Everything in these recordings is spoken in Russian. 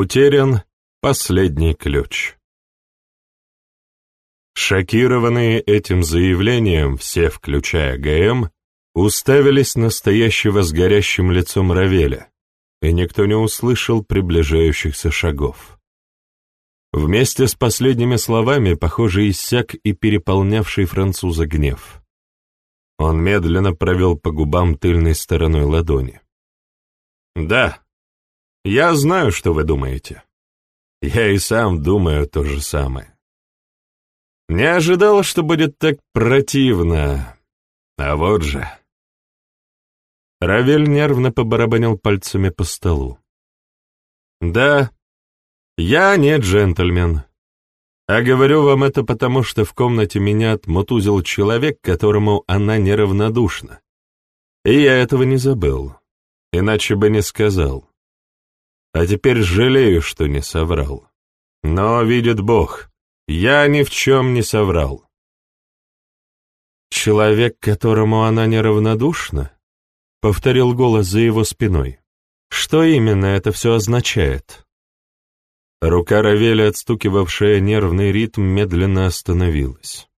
Утерян последний ключ. Шокированные этим заявлением, все, включая ГМ, уставились на стоящего с горящим лицом Равеля, и никто не услышал приближающихся шагов. Вместе с последними словами, похоже, иссяк и переполнявший француза гнев. Он медленно провел по губам тыльной стороной ладони. «Да, я знаю, что вы думаете. Я и сам думаю то же самое. Не ожидал, что будет так противно. А вот же...» Равель нервно побарабанил пальцами по столу. «Да, я не джентльмен. А говорю вам это потому, что в комнате меня отмутузил человек, которому она неравнодушна. И я этого не забыл, иначе бы не сказал. А теперь жалею, что не соврал. Но, видит Бог, я ни в чем не соврал. «Человек, которому она неравнодушна?» — повторил голос за его спиной. «Что именно это все означает?» Рука Равеля, отстукивавшая нервный ритм, медленно остановилась.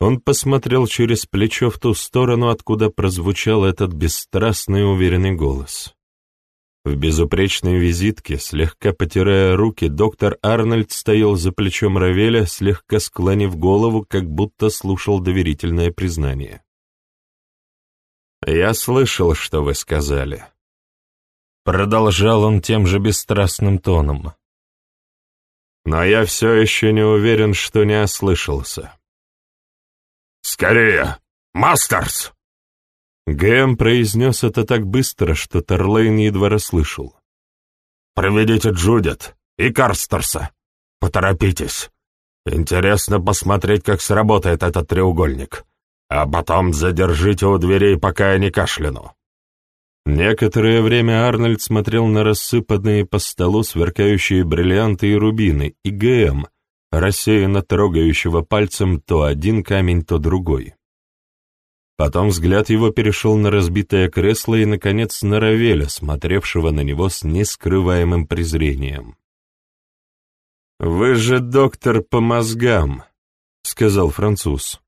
Он посмотрел через плечо в ту сторону, откуда прозвучал этот бесстрастный уверенный голос. В безупречной визитке, слегка потирая руки, доктор Арнольд стоял за плечом Равеля, слегка склонив голову, как будто слушал доверительное признание. «Я слышал, что вы сказали». Продолжал он тем же бесстрастным тоном но я все еще не уверен, что не ослышался. «Скорее! Мастерс!» Гэм произнес это так быстро, что Тарлейн едва расслышал. «Проведите Джудит и Карстерса. Поторопитесь. Интересно посмотреть, как сработает этот треугольник. А потом задержите у дверей, пока я не кашляну. Некоторое время Арнольд смотрел на рассыпанные по столу сверкающие бриллианты и рубины, и ГМ, рассеянно трогающего пальцем то один камень, то другой. Потом взгляд его перешел на разбитое кресло и, наконец, на Равеля, смотревшего на него с нескрываемым презрением. «Вы же доктор по мозгам», — сказал француз.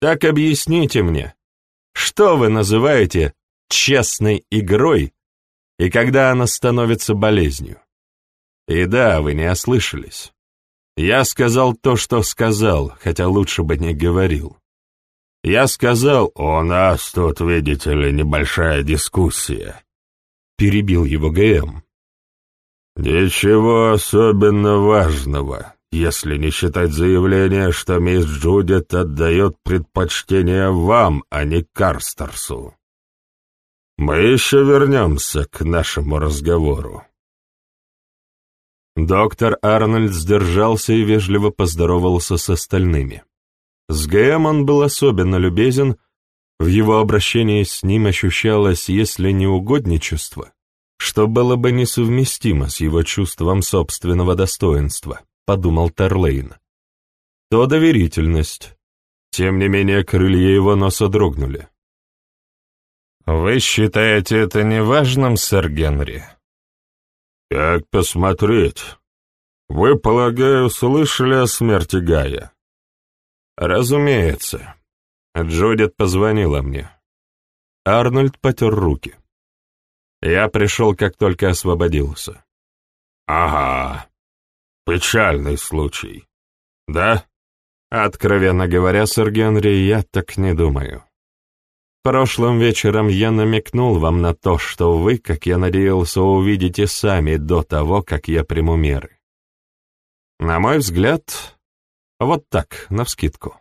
«Так объясните мне, что вы называете честной игрой и когда она становится болезнью. И да, вы не ослышались. Я сказал то, что сказал, хотя лучше бы не говорил. Я сказал, «У нас тут, видите ли, небольшая дискуссия», — перебил его ГМ. «Ничего особенно важного, если не считать заявление, что мисс Джудит отдает предпочтение вам, а не Карстерсу. Мы еще вернемся к нашему разговору. Доктор Арнольд сдержался и вежливо поздоровался с остальными. С ГМ он был особенно любезен, в его обращении с ним ощущалось, если не угодничество, что было бы несовместимо с его чувством собственного достоинства, подумал Терлейн, то доверительность. Тем не менее, крылья его носа дрогнули. «Вы считаете это неважным, сэр Генри?» «Как посмотреть? Вы, полагаю, слышали о смерти Гая?» «Разумеется. Джудит позвонила мне». Арнольд потер руки. Я пришел, как только освободился. «Ага, печальный случай. Да?» Откровенно говоря, сэр Генри, я так не думаю. Прошлым вечером я намекнул вам на то, что вы, как я надеялся, увидите сами до того, как я приму меры. На мой взгляд, вот так, навскидку.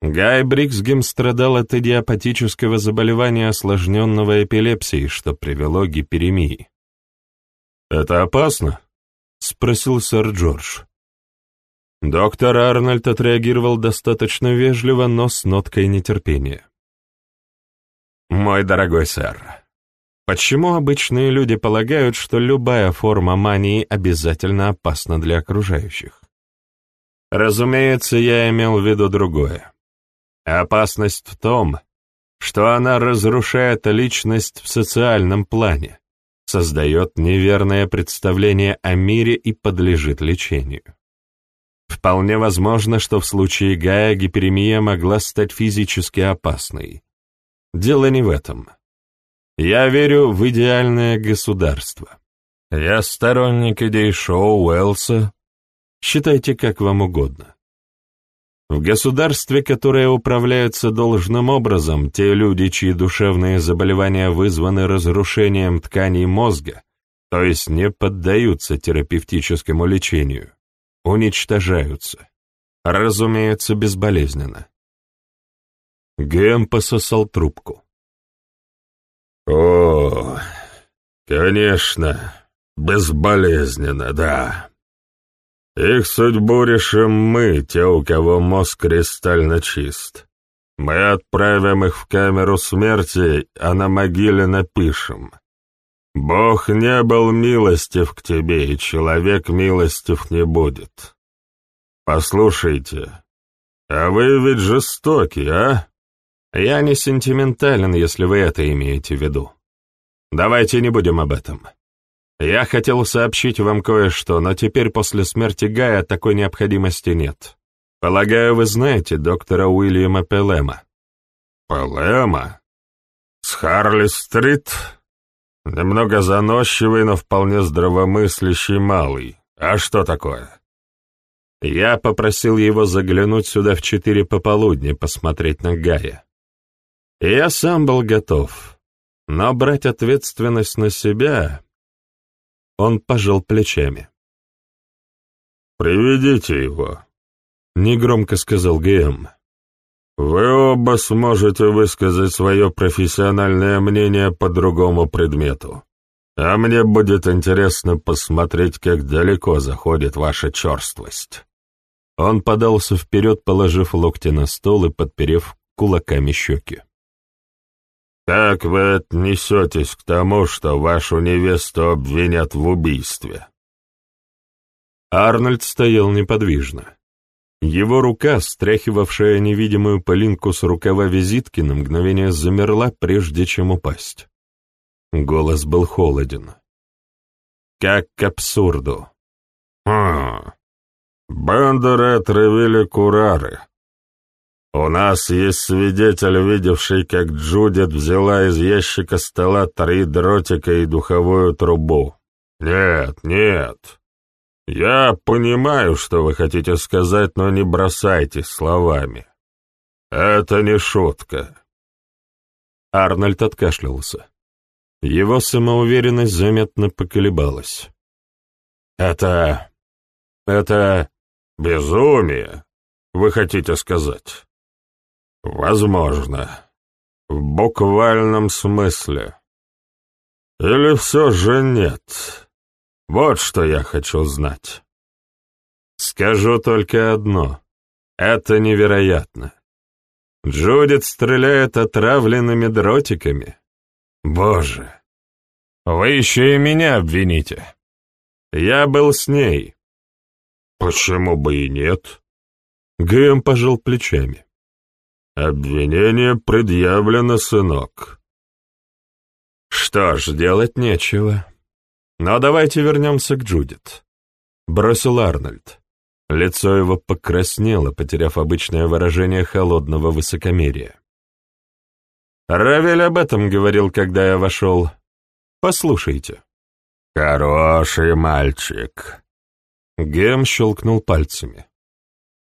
Гай Бриксгем страдал от идиопатического заболевания, осложненного эпилепсией, что привело к гиперемии. «Это опасно?» — спросил сэр Джордж. Доктор Арнольд отреагировал достаточно вежливо, но с ноткой нетерпения. Мой дорогой сэр, почему обычные люди полагают, что любая форма мании обязательно опасна для окружающих? Разумеется, я имел в виду другое. Опасность в том, что она разрушает личность в социальном плане, создает неверное представление о мире и подлежит лечению. Вполне возможно, что в случае Гая гиперемия могла стать физически опасной. Дело не в этом. Я верю в идеальное государство. Я сторонник идей шоу Уэллса. Считайте как вам угодно. В государстве, которое управляется должным образом, те люди, чьи душевные заболевания вызваны разрушением тканей мозга, то есть не поддаются терапевтическому лечению, уничтожаются. Разумеется, безболезненно. Гэм пососал трубку. «О, конечно, безболезненно, да. Их судьбу решим мы, те, у кого мозг кристально чист. Мы отправим их в камеру смерти, а на могиле напишем. Бог не был милостив к тебе, и человек милостив не будет. Послушайте, а вы ведь жестоки, а? Я не сентиментален, если вы это имеете в виду. Давайте не будем об этом. Я хотел сообщить вам кое-что, но теперь после смерти Гая такой необходимости нет. Полагаю, вы знаете доктора Уильяма Пелема. Пелема? С Харли-стрит? Немного заносчивый, но вполне здравомыслящий малый. А что такое? Я попросил его заглянуть сюда в четыре пополудни, посмотреть на Гая. И я сам был готов, но брать ответственность на себя он пожал плечами. «Приведите его», — негромко сказал ГМ. «Вы оба сможете высказать свое профессиональное мнение по другому предмету, а мне будет интересно посмотреть, как далеко заходит ваша черствость». Он подался вперед, положив локти на стол и подперев кулаками щеки. «Как вы отнесетесь к тому, что вашу невесту обвинят в убийстве?» Арнольд стоял неподвижно. Его рука, стряхивавшая невидимую пылинку с рукава визитки, на мгновение замерла, прежде чем упасть. Голос был холоден. Как к абсурду. «Хм. Бандеры отравили курары. У нас есть свидетель, видевший, как Джудит взяла из ящика стола три дротика и духовую трубу. Нет, нет. Я понимаю, что вы хотите сказать, но не бросайте словами. Это не шутка. Арнольд откашлялся. Его самоуверенность заметно поколебалась. «Это... это безумие, вы хотите сказать?» Возможно. В буквальном смысле. Или все же нет? Вот что я хочу знать. Скажу только одно. Это невероятно. Джудит стреляет отравленными дротиками. Боже, вы еще и меня обвините. Я был с ней. Почему бы и нет? Гэм пожал плечами. «Обвинение предъявлено, сынок». «Что ж, делать нечего. Но давайте вернемся к Джудит», — бросил Арнольд. Лицо его покраснело, потеряв обычное выражение холодного высокомерия. «Равель об этом говорил, когда я вошел. Послушайте». «Хороший мальчик», — Гем щелкнул пальцами.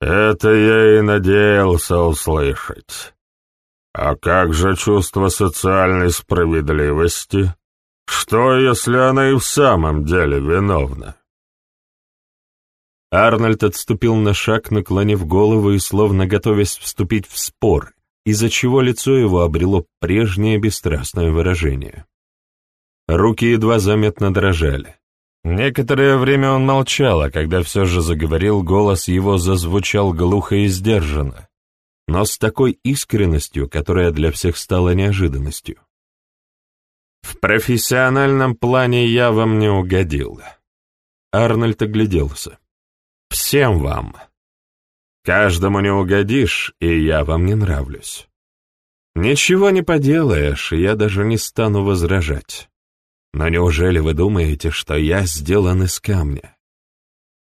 Это я и надеялся услышать. А как же чувство социальной справедливости? Что, если она и в самом деле виновна? Арнольд отступил на шаг, наклонив голову и словно готовясь вступить в спор, из-за чего лицо его обрело прежнее бесстрастное выражение. Руки едва заметно дрожали. Некоторое время он молчал, а когда все же заговорил, голос его зазвучал глухо и сдержанно, но с такой искренностью, которая для всех стала неожиданностью. «В профессиональном плане я вам не угодил». Арнольд огляделся. «Всем вам. Каждому не угодишь, и я вам не нравлюсь. Ничего не поделаешь, и я даже не стану возражать. Но неужели вы думаете, что я сделан из камня?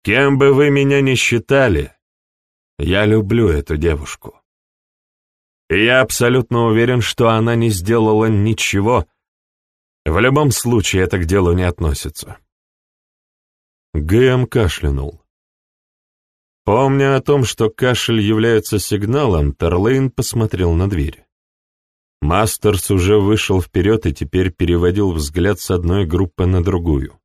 Кем бы вы меня ни считали, я люблю эту девушку. И я абсолютно уверен, что она не сделала ничего. В любом случае это к делу не относится. Гэм кашлянул. Помня о том, что кашель является сигналом, Тарлейн посмотрел на дверь. Мастерс уже вышел вперед и теперь переводил взгляд с одной группы на другую.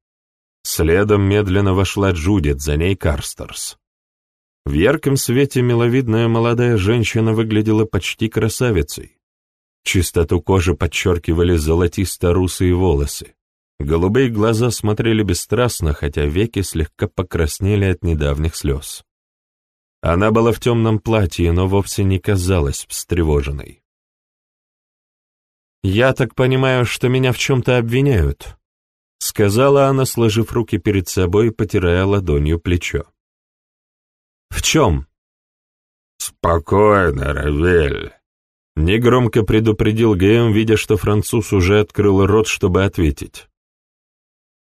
Следом медленно вошла Джудит, за ней Карстерс. В ярком свете миловидная молодая женщина выглядела почти красавицей. Чистоту кожи подчеркивали золотисто-русые волосы. Голубые глаза смотрели бесстрастно, хотя веки слегка покраснели от недавних слез. Она была в темном платье, но вовсе не казалась встревоженной. «Я так понимаю, что меня в чем-то обвиняют», — сказала она, сложив руки перед собой и потирая ладонью плечо. «В чем?» «Спокойно, Равель», — негромко предупредил Гэм, видя, что француз уже открыл рот, чтобы ответить.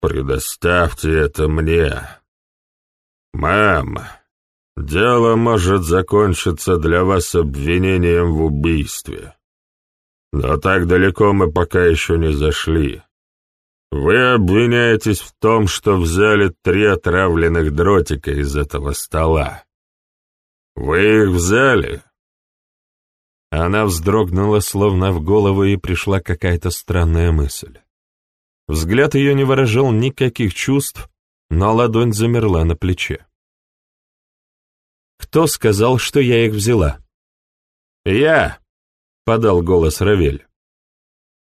«Предоставьте это мне. Мам, дело может закончиться для вас обвинением в убийстве. Но так далеко мы пока еще не зашли. Вы обвиняетесь в том, что взяли три отравленных дротика из этого стола. Вы их взяли?» Она вздрогнула, словно в голову и пришла какая-то странная мысль. Взгляд ее не выражал никаких чувств, но ладонь замерла на плече. «Кто сказал, что я их взяла?» «Я!» — подал голос Равель.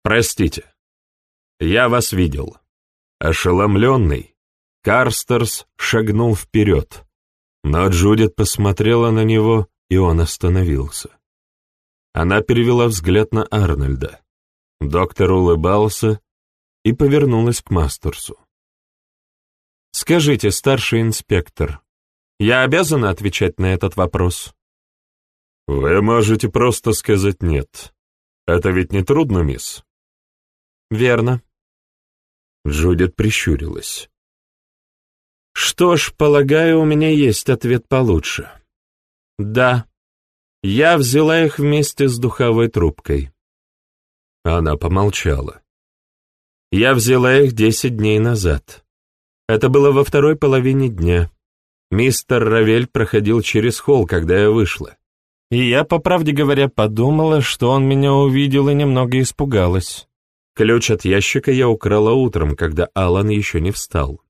«Простите, я вас видел». Ошеломленный, Карстерс шагнул вперед, но Джудит посмотрела на него, и он остановился. Она перевела взгляд на Арнольда. Доктор улыбался и повернулась к Мастерсу. «Скажите, старший инспектор, я обязана отвечать на этот вопрос?» «Вы можете просто сказать «нет». Это ведь не трудно, мисс?» «Верно». Джудит прищурилась. «Что ж, полагаю, у меня есть ответ получше. Да, я взяла их вместе с духовой трубкой». Она помолчала. «Я взяла их десять дней назад. Это было во второй половине дня. Мистер Равель проходил через холл, когда я вышла. И я, по правде говоря, подумала, что он меня увидел и немного испугалась. Ключ от ящика я украла утром, когда Алан еще не встал.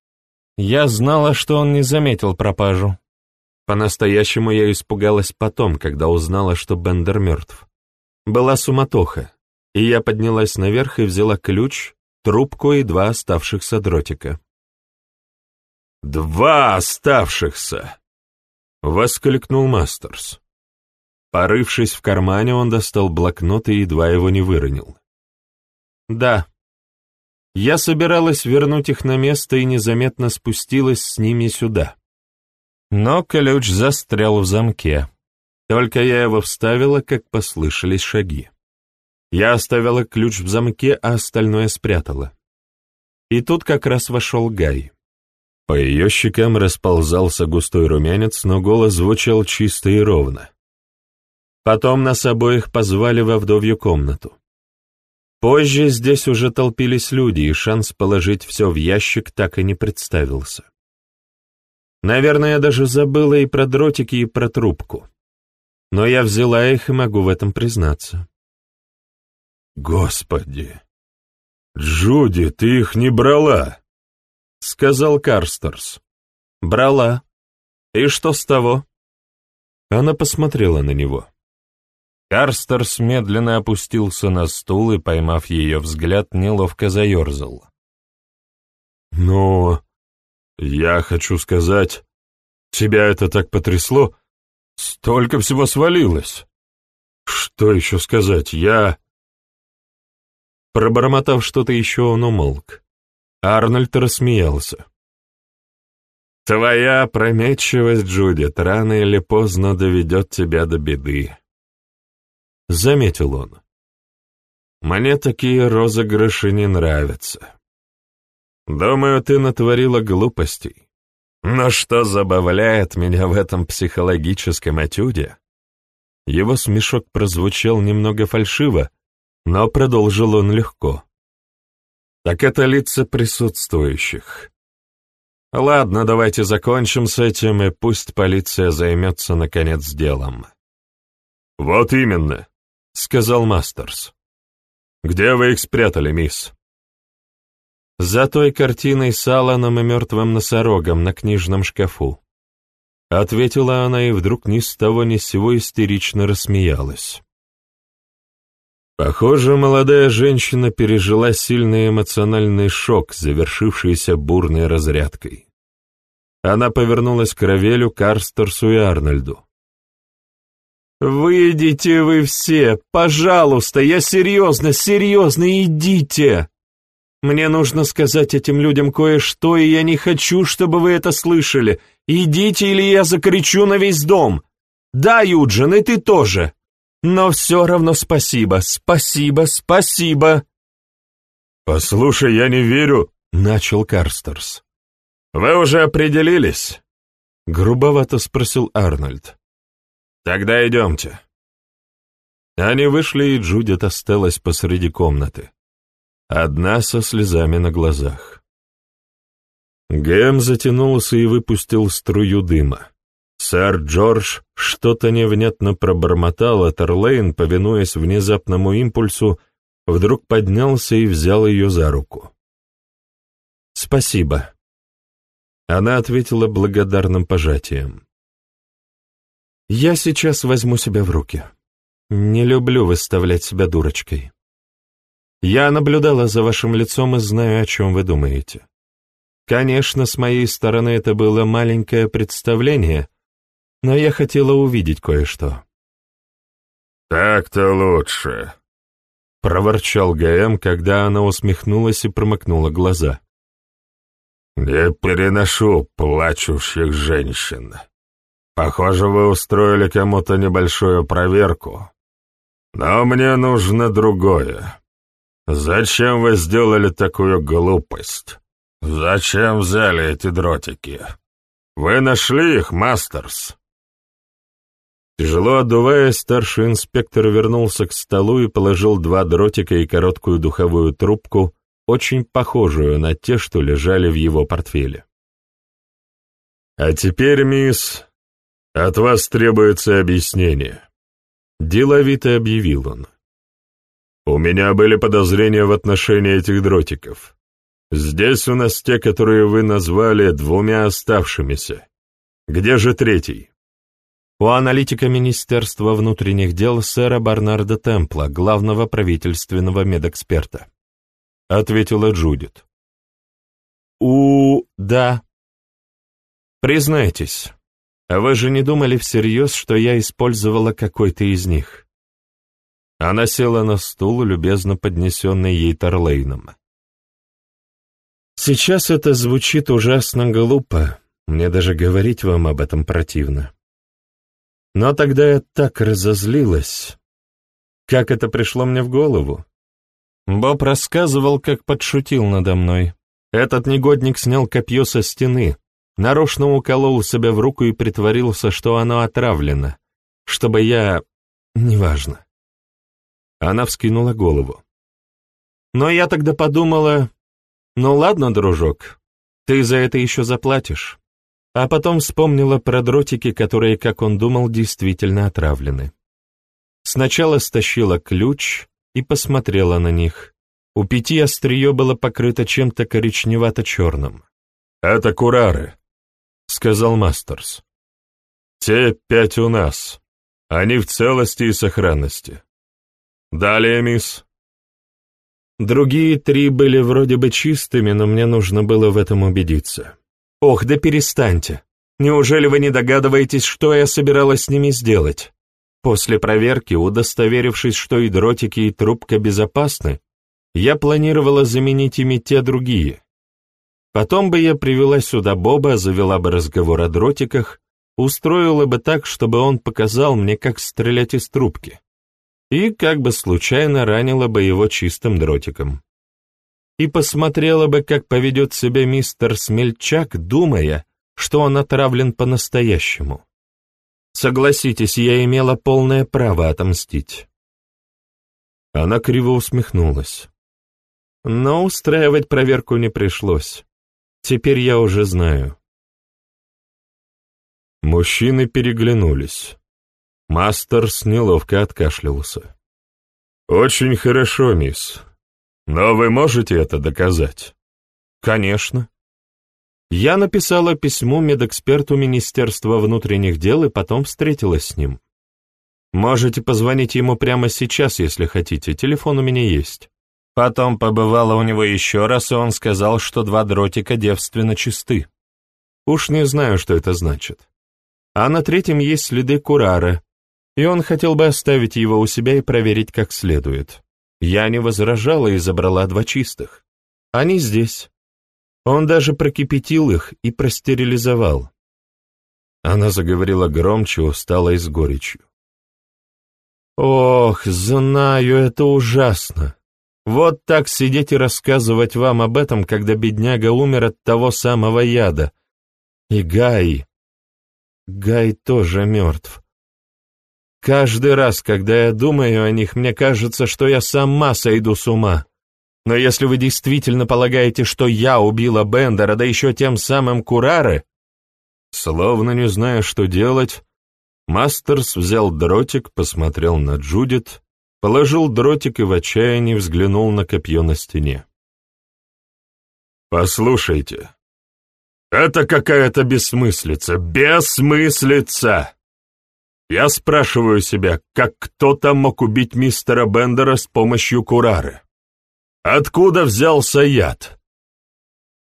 Я знала, что он не заметил пропажу. По-настоящему я испугалась потом, когда узнала, что Бендер мертв. Была суматоха, и я поднялась наверх и взяла ключ, трубку и два оставшихся дротика. «Два оставшихся!» — воскликнул Мастерс. Порывшись в кармане, он достал блокнот и едва его не выронил. «Да. Я собиралась вернуть их на место и незаметно спустилась с ними сюда. Но ключ застрял в замке. Только я его вставила, как послышались шаги. Я оставила ключ в замке, а остальное спрятала. И тут как раз вошел Гай. По ее щекам расползался густой румянец, но голос звучал чисто и ровно. Потом нас обоих позвали во вдовью комнату. Позже здесь уже толпились люди, и шанс положить все в ящик так и не представился. Наверное, я даже забыла и про дротики, и про трубку. Но я взяла их и могу в этом признаться. «Господи! Джуди, ты их не брала!» — сказал Карстерс. «Брала. И что с того?» Она посмотрела на него. Карстерс медленно опустился на стул и, поймав ее взгляд, неловко заерзал. «Но я хочу сказать, тебя это так потрясло? Столько всего свалилось! Что еще сказать? Я...» Пробормотав что-то еще, он умолк. Арнольд рассмеялся. «Твоя опрометчивость, Джудит, рано или поздно доведет тебя до беды. — заметил он. «Мне такие розыгрыши не нравятся. Думаю, ты натворила глупостей. Но что забавляет меня в этом психологическом этюде? Его смешок прозвучал немного фальшиво, но продолжил он легко. Так это лица присутствующих. Ладно, давайте закончим с этим, и пусть полиция займется, наконец, делом. «Вот именно», — сказал Мастерс. «Где вы их спрятали, мисс?» «За той картиной с Алланом и мертвым носорогом на книжном шкафу», — ответила она и вдруг ни с того ни с сего истерично рассмеялась. Похоже, молодая женщина пережила сильный эмоциональный шок, завершившийся бурной разрядкой. Она повернулась к Равелю, Карстерсу и Арнольду. «Выйдите вы все! Пожалуйста! Я серьезно, серьезно, идите! Мне нужно сказать этим людям кое-что, и я не хочу, чтобы вы это слышали. Идите, или я закричу на весь дом! Да, Юджин, и ты тоже!» Но все равно спасибо, спасибо, спасибо. «Послушай, я не верю», — начал Карстерс. «Вы уже определились?» — грубовато спросил Арнольд. «Тогда идемте». Они вышли, и Джудит осталась посреди комнаты. Одна со слезами на глазах. Гэм затянулся и выпустил струю дыма. Сэр Джордж что-то невнятно пробормотал, а Терлейн, повинуясь внезапному импульсу, вдруг поднялся и взял ее за руку. «Спасибо». Она ответила благодарным пожатием. «Я сейчас возьму себя в руки. Не люблю выставлять себя дурочкой. Я наблюдала за вашим лицом и знаю, о чем вы думаете. Конечно, с моей стороны это было маленькое представление, но я хотела увидеть кое-что». «Так-то лучше», — проворчал ГМ, когда она усмехнулась и промокнула глаза. «Не переношу плачущих женщин. Похоже, вы устроили кому-то небольшую проверку. Но мне нужно другое. Зачем вы сделали такую глупость? Зачем взяли эти дротики? Вы нашли их, Мастерс?» Тяжело отдуваясь, старший инспектор вернулся к столу и положил два дротика и короткую духовую трубку, очень похожую на те, что лежали в его портфеле. «А теперь, мисс, от вас требуется объяснение», — деловито объявил он. «У меня были подозрения в отношении этих дротиков. Здесь у нас те, которые вы назвали двумя оставшимися. Где же третий?» у аналитика Министерства внутренних дел сэра Барнарда Темпла, главного правительственного медэксперта. Ответила Джудит. У... да. Признайтесь, вы же не думали всерьез, что я использовала какой-то из них? Она села на стул, любезно поднесенный ей Тарлейном. Сейчас это звучит ужасно глупо, мне даже говорить вам об этом противно. Но тогда я так разозлилась. Как это пришло мне в голову? Боб рассказывал, как подшутил надо мной. Этот негодник снял копье со стены, нарочно уколол себя в руку и притворился, что оно отравлено, чтобы я... неважно. Она вскинула голову. Но я тогда подумала, ну ладно, дружок, ты за это еще заплатишь а потом вспомнила про дротики, которые, как он думал, действительно отравлены. Сначала стащила ключ и посмотрела на них. У пяти острие было покрыто чем-то коричневато-черным. «Это курары», — сказал Мастерс. «Те пять у нас. Они в целости и сохранности. Далее, мисс». Другие три были вроде бы чистыми, но мне нужно было в этом убедиться. Ох, да перестаньте. Неужели вы не догадываетесь, что я собиралась с ними сделать? После проверки, удостоверившись, что и дротики, и трубка безопасны, я планировала заменить ими те другие. Потом бы я привела сюда Боба, завела бы разговор о дротиках, устроила бы так, чтобы он показал мне, как стрелять из трубки, и как бы случайно ранила бы его чистым дротиком. и посмотрела бы, как поведет себя мистер Смельчак, думая, что он отравлен по-настоящему. Согласитесь, я имела полное право отомстить. Она криво усмехнулась. Но устраивать проверку не пришлось. Теперь я уже знаю. Мужчины переглянулись. Мастерс неловко откашлялся. «Очень хорошо, мисс. Но вы можете это доказать?» «Конечно. Я написала письмо медэксперту Министерства внутренних дел и потом встретилась с ним. Можете позвонить ему прямо сейчас, если хотите, телефон у меня есть. Потом побывала у него еще раз, и он сказал, что два дротика девственно чисты. Уж не знаю, что это значит. А на третьем есть следы курара, и он хотел бы оставить его у себя и проверить как следует. Я не возражала и забрала два чистых. Они здесь. Он даже прокипятил их и простерилизовал. Она заговорила громче, устала и с горечью. «Ох, знаю, это ужасно. Вот так сидеть и рассказывать вам об этом, когда бедняга умер от того самого яда. И Гай... Гай тоже мертв. Каждый раз, когда я думаю о них, мне кажется, что я сама сойду с ума. Но если вы действительно полагаете, что я убила Бендера, да еще тем самым Курары...» Словно не зная, что делать, Мастерс взял дротик, посмотрел на Джудит, положил дротик и в отчаянии взглянул на копье на стене. «Послушайте, это какая-то бессмыслица, бессмыслица!» Я спрашиваю себя, как кто-то мог убить мистера Бендера с помощью Курары? Откуда взялся яд?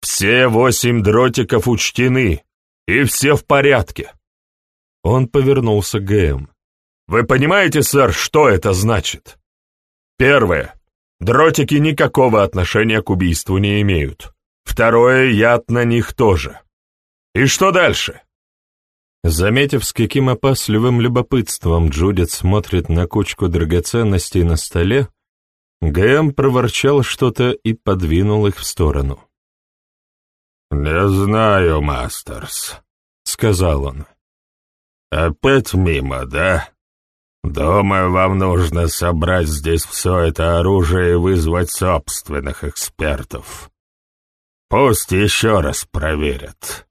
Все восемь дротиков учтены, и все в порядке. Он повернулся к ГМ. Вы понимаете, сэр, что это значит? Первое. Дротики никакого отношения к убийству не имеют. Второе, яд на них тоже. И что дальше? Заметив, с каким опасливым любопытством Джудит смотрит на кучку драгоценностей на столе, ГМ проворчал что-то и подвинул их в сторону. «Не знаю, Мастерс», — сказал он. «Опять мимо, да? Думаю, вам нужно собрать здесь все это оружие и вызвать собственных экспертов. Пусть еще раз проверят.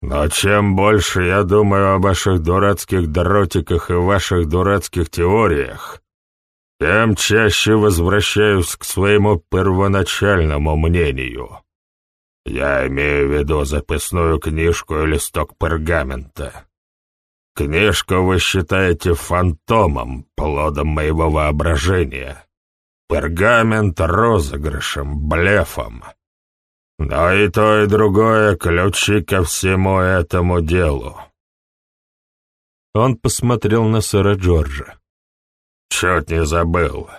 Но чем больше я думаю о ваших дурацких дротиках и ваших дурацких теориях, тем чаще возвращаюсь к своему первоначальному мнению. Я имею в виду записную книжку и листок пергамента. Книжку вы считаете фантомом, плодом моего воображения. Пергамент — розыгрышем, блефом. Но и то, и другое — ключи ко всему этому делу. Он посмотрел на сэра Джорджа. Чуть не забыл.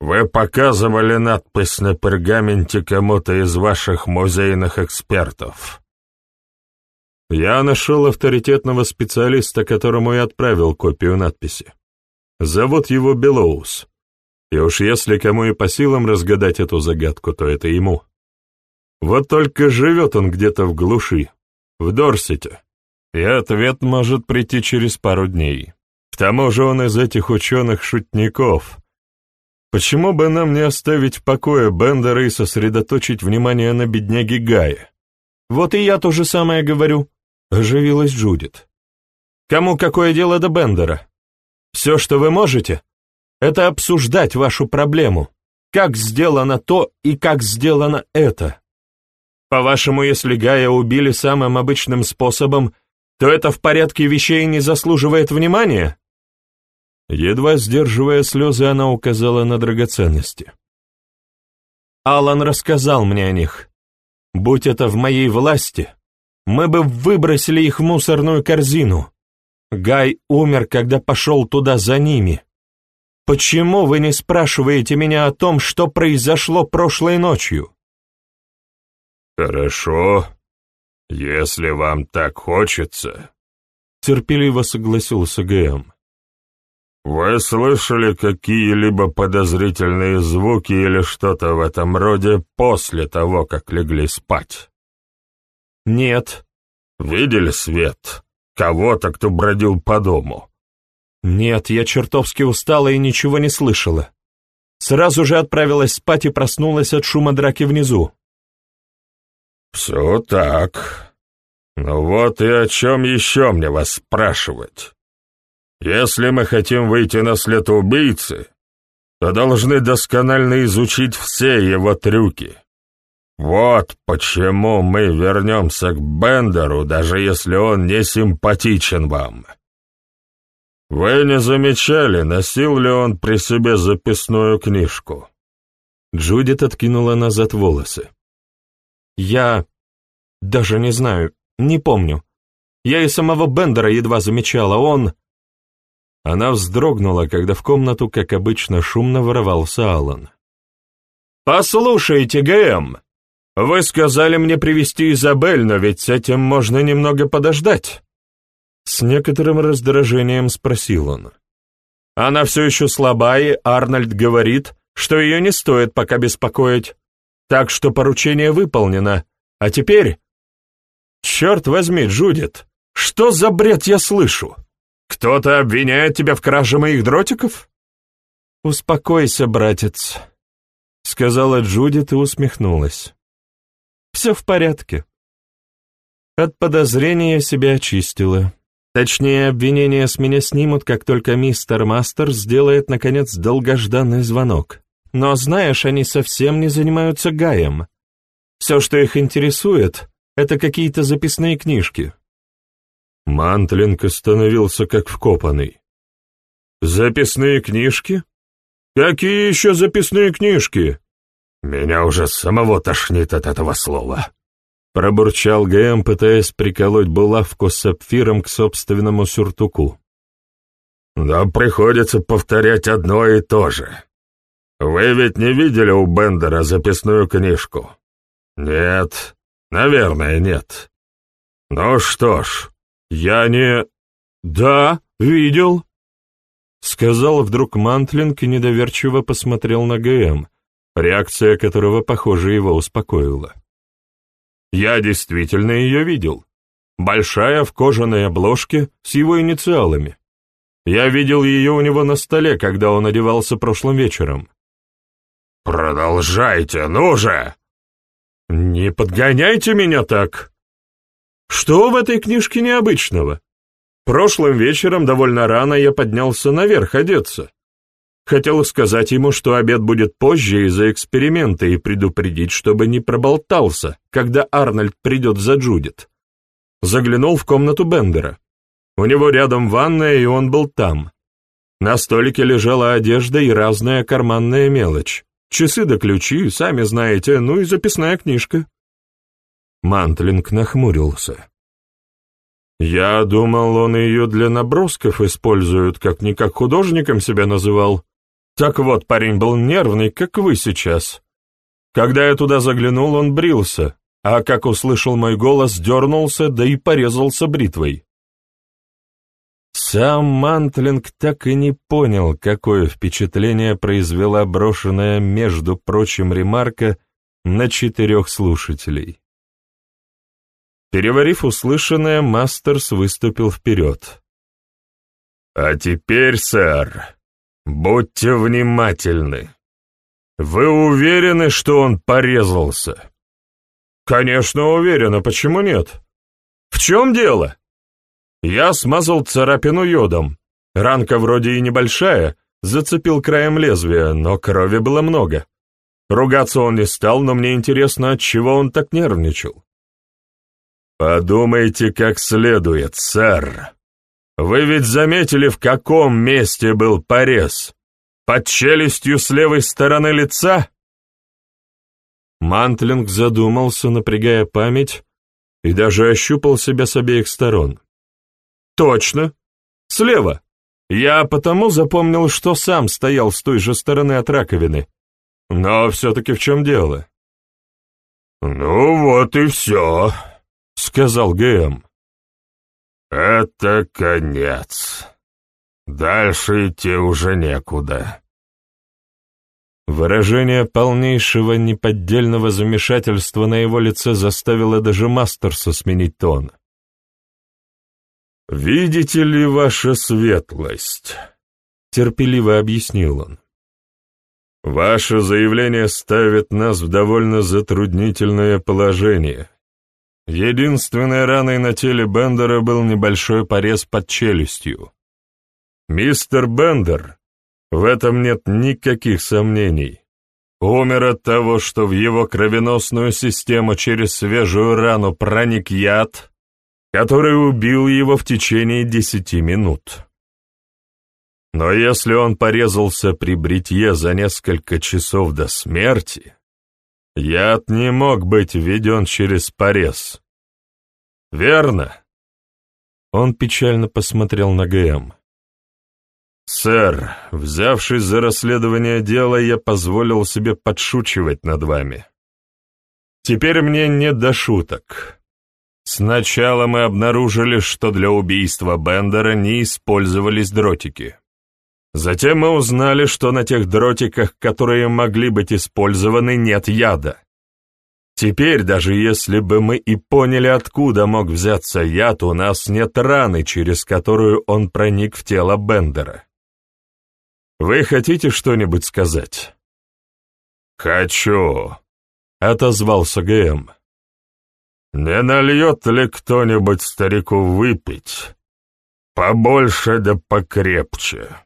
Вы показывали надпись на пергаменте кому-то из ваших музейных экспертов. Я нашел авторитетного специалиста, которому и отправил копию надписи. Зовут его Белоус. И уж если кому и по силам разгадать эту загадку, то это ему. Вот только живет он где-то в глуши, в Дорсете, и ответ может прийти через пару дней. К тому же он из этих ученых-шутников. Почему бы нам не оставить в покое Бендера и сосредоточить внимание на бедняге Гае? Вот и я то же самое говорю, — оживилась Джудит. Кому какое дело до Бендера? Все, что вы можете, это обсуждать вашу проблему, как сделано то и как сделано это. По-вашему, если Гая убили самым обычным способом, то это в порядке вещей не заслуживает внимания? Едва сдерживая слезы, она указала на драгоценности. Алан рассказал мне о них. Будь это в моей власти, мы бы выбросили их в мусорную корзину. Гай умер, когда пошел туда за ними. Почему вы не спрашиваете меня о том, что произошло прошлой ночью? Хорошо, если вам так хочется, терпеливо согласился Гэм. «Вы слышали какие-либо подозрительные звуки или что-то в этом роде после того, как легли спать?» «Нет». «Видели свет? Кого-то, кто бродил по дому?» «Нет, я чертовски устала и ничего не слышала. Сразу же отправилась спать и проснулась от шума драки внизу». «Все так. Ну вот и о чем еще мне вас спрашивать?» Если мы хотим выйти на след убийцы, то должны досконально изучить все его трюки. Вот почему мы вернемся к Бендеру, даже если он не симпатичен вам. Вы не замечали, носил ли он при себе записную книжку? Джудит откинула назад волосы. Я даже не знаю, не помню. Я и самого Бендера едва замечала, он... Она вздрогнула, когда в комнату, как обычно, шумно ворвался Алан. «Послушайте, ГМ, вы сказали мне привести Изабель, но ведь с этим можно немного подождать». С некоторым раздражением спросил он. «Она все еще слаба, и Арнольд говорит, что ее не стоит пока беспокоить, так что поручение выполнено. А теперь...» «Черт возьми, Джудит, что за бред я слышу?» Кто-то обвиняет тебя в краже моих дротиков?» «Успокойся, братец», — сказала Джудит и усмехнулась. «Все в порядке. От подозрения себя очистила. Точнее, обвинения с меня снимут, как только мистер Мастер сделает, наконец, долгожданный звонок. Но, знаешь, они совсем не занимаются Гаем. Все, что их интересует, это какие-то записные книжки. Мантлинг остановился как вкопанный. «Записные книжки? Какие еще записные книжки?» «Меня уже самого тошнит от этого слова», — пробурчал ГМ, пытаясь приколоть булавку с сапфиром к собственному сюртуку. «Да приходится повторять одно и то же. Вы ведь не видели у Бендера записную книжку?» «Нет, наверное, нет. Ну что ж, «Я не...» «Да, видел», — сказал вдруг Мантлинг и недоверчиво посмотрел на ГМ, реакция которого, похоже, его успокоила. «Я действительно ее видел. Большая в кожаной обложке с его инициалами. Я видел ее у него на столе, когда он одевался прошлым вечером». «Продолжайте, ну же!» «Не подгоняйте меня так!» Что в этой книжке необычного? Прошлым вечером довольно рано я поднялся наверх одеться. Хотел сказать ему, что обед будет позже из-за эксперимента и предупредить, чтобы не проболтался, когда Арнольд придет за Джудит. Заглянул в комнату Бендера. У него рядом ванная, и он был там. На столике лежала одежда и разная карманная мелочь. Часы да ключи, сами знаете, ну и записная книжка. Мантлинг нахмурился. «Я думал, он ее для набросков использует, как-никак художником себя называл. Так вот, парень был нервный, как вы сейчас. Когда я туда заглянул, он брился, а как услышал мой голос, дернулся, да и порезался бритвой». Сам Мантлинг так и не понял, какое впечатление произвела брошенная, между прочим, ремарка на четырех слушателей. Переварив услышанное, Мастерс выступил вперед. «А теперь, сэр, будьте внимательны. Вы уверены, что он порезался?» «Конечно, уверен, а почему нет? В чем дело?» Я смазал царапину йодом. Ранка вроде и небольшая, зацепил краем лезвия, но крови было много. Ругаться он не стал, но мне интересно, от чего он так нервничал. «Подумайте как следует, сэр. Вы ведь заметили, в каком месте был порез? Под челюстью с левой стороны лица?» Мантлинг задумался, напрягая память, и даже ощупал себя с обеих сторон. «Точно! Слева! Я потому запомнил, что сам стоял с той же стороны от раковины. Но все-таки в чем дело?» «Ну вот и все», — сказал ГМ. «Это конец. Дальше идти уже некуда». Выражение полнейшего неподдельного замешательства на его лице заставило даже Мастерса сменить тон. «Видите ли, ваша светлость?» — терпеливо объяснил он. «Ваше заявление ставит нас в довольно затруднительное положение. Единственной раной на теле Бендера был небольшой порез под челюстью. Мистер Бендер, в этом нет никаких сомнений, умер от того, что в его кровеносную систему через свежую рану проник яд, который убил его в течение десяти минут. Но если он порезался при бритье за несколько часов до смерти, яд не мог быть введен через порез. Верно? Он печально посмотрел на ГМ. «Сэр, взявшись за расследование дела, я позволил себе подшучивать над вами. Теперь мне не до шуток. Сначала мы обнаружили, что для убийства Бендера не использовались дротики. Затем мы узнали, что на тех дротиках, которые могли быть использованы, нет яда. Теперь, даже если бы мы и поняли, откуда мог взяться яд, у нас нет раны, через которую он проник в тело Бендера. Вы хотите что-нибудь сказать? «Хочу», — отозвался ГМ. «Не нальет ли кто-нибудь старику выпить? Побольше да покрепче».